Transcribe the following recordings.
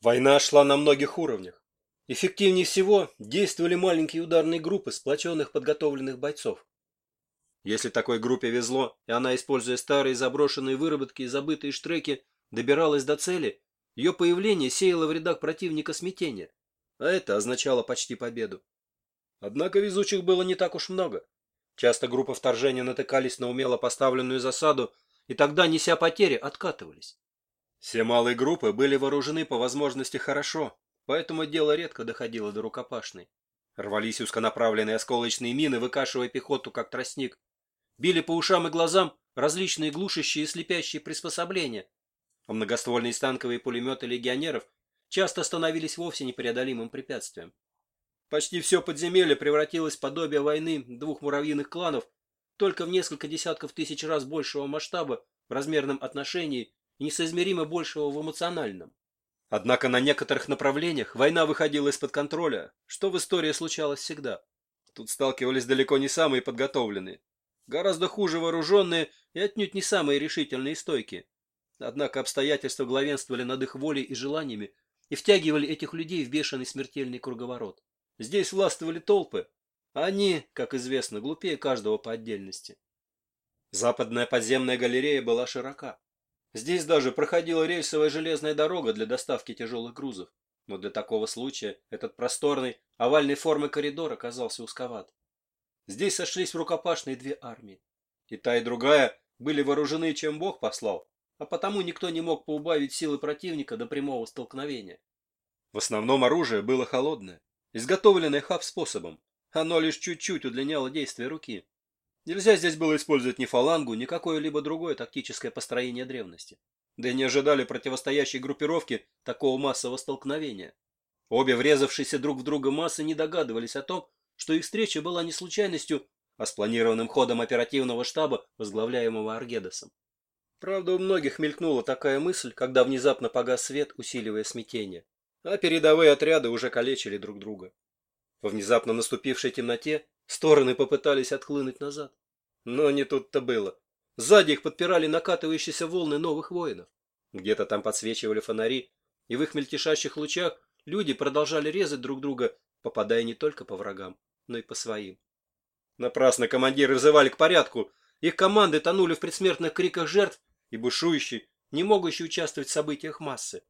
Война шла на многих уровнях. Эффективнее всего действовали маленькие ударные группы сплоченных подготовленных бойцов. Если такой группе везло, и она, используя старые заброшенные выработки и забытые штреки, добиралась до цели, ее появление сеяло в рядах противника смятение, а это означало почти победу. Однако везучих было не так уж много. Часто группы вторжения натыкались на умело поставленную засаду, и тогда, неся потери, откатывались. Все малые группы были вооружены по возможности хорошо, поэтому дело редко доходило до рукопашной. Рвались узконаправленные осколочные мины, выкашивая пехоту, как тростник. Били по ушам и глазам различные глушащие и слепящие приспособления. А многоствольные станковые пулеметы легионеров часто становились вовсе непреодолимым препятствием. Почти все подземелье превратилось в подобие войны двух муравьиных кланов, только в несколько десятков тысяч раз большего масштаба в размерном отношении и несоизмеримо большего в эмоциональном. Однако на некоторых направлениях война выходила из-под контроля, что в истории случалось всегда. Тут сталкивались далеко не самые подготовленные, гораздо хуже вооруженные и отнюдь не самые решительные и стойкие. Однако обстоятельства главенствовали над их волей и желаниями и втягивали этих людей в бешеный смертельный круговорот. Здесь властвовали толпы, а они, как известно, глупее каждого по отдельности. Западная подземная галерея была широка. Здесь даже проходила рельсовая железная дорога для доставки тяжелых грузов, но для такого случая этот просторный, овальной формы коридор оказался узковат. Здесь сошлись в рукопашные две армии. И та, и другая были вооружены, чем Бог послал, а потому никто не мог поубавить силы противника до прямого столкновения. В основном оружие было холодное, изготовленное хаб-способом. Оно лишь чуть-чуть удлиняло действие руки. Нельзя здесь было использовать ни фалангу, ни какое-либо другое тактическое построение древности. Да и не ожидали противостоящей группировки такого массового столкновения. Обе врезавшиеся друг в друга массы не догадывались о том, что их встреча была не случайностью, а спланированным ходом оперативного штаба, возглавляемого Аргедосом. Правда, у многих мелькнула такая мысль, когда внезапно погас свет, усиливая смятение. А передовые отряды уже калечили друг друга. Во внезапно наступившей темноте стороны попытались отхлынуть назад. Но не тут-то было. Сзади их подпирали накатывающиеся волны новых воинов. Где-то там подсвечивали фонари, и в их мельтешащих лучах люди продолжали резать друг друга, попадая не только по врагам, но и по своим. Напрасно командиры взывали к порядку. Их команды тонули в предсмертных криках жертв и бушующей, не могущей участвовать в событиях массы.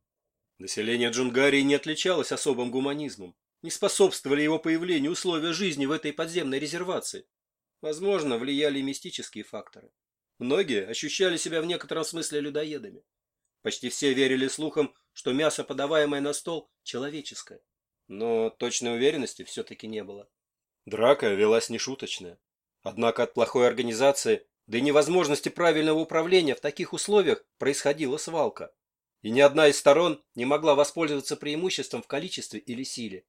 Население Джунгарии не отличалось особым гуманизмом. Не способствовали его появлению условия жизни в этой подземной резервации. Возможно, влияли мистические факторы. Многие ощущали себя в некотором смысле людоедами. Почти все верили слухам, что мясо, подаваемое на стол, человеческое. Но точной уверенности все-таки не было. Драка велась нешуточная. Однако от плохой организации, да и невозможности правильного управления в таких условиях происходила свалка. И ни одна из сторон не могла воспользоваться преимуществом в количестве или силе.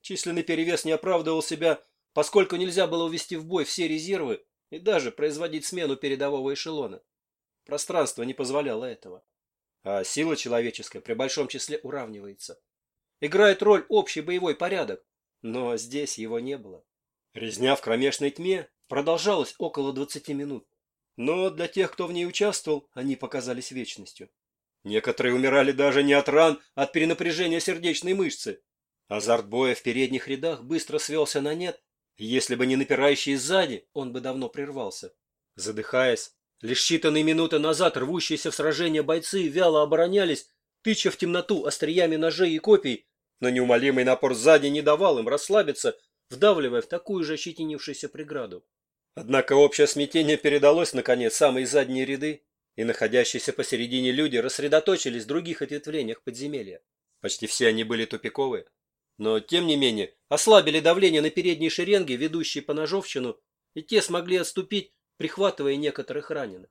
Численный перевес не оправдывал себя, поскольку нельзя было увести в бой все резервы и даже производить смену передового эшелона. Пространство не позволяло этого. А сила человеческая при большом числе уравнивается. Играет роль общий боевой порядок, но здесь его не было. Резня в кромешной тьме продолжалась около 20 минут. Но для тех, кто в ней участвовал, они показались вечностью. Некоторые умирали даже не от ран, а от перенапряжения сердечной мышцы. Азарт боя в передних рядах быстро свелся на нет. Если бы не напирающие сзади, он бы давно прервался. Задыхаясь, лишь считанные минуты назад рвущиеся в сражение бойцы вяло оборонялись, тыча в темноту остриями ножей и копий, но неумолимый напор сзади не давал им расслабиться вдавливая в такую же ощетинившуюся преграду. Однако общее смятение передалось, наконец, самые задние ряды, и находящиеся посередине люди рассредоточились в других ответвлениях подземелья. Почти все они были тупиковые, но, тем не менее, ослабили давление на передние шеренги, ведущие по ножовщину, и те смогли отступить, прихватывая некоторых раненых.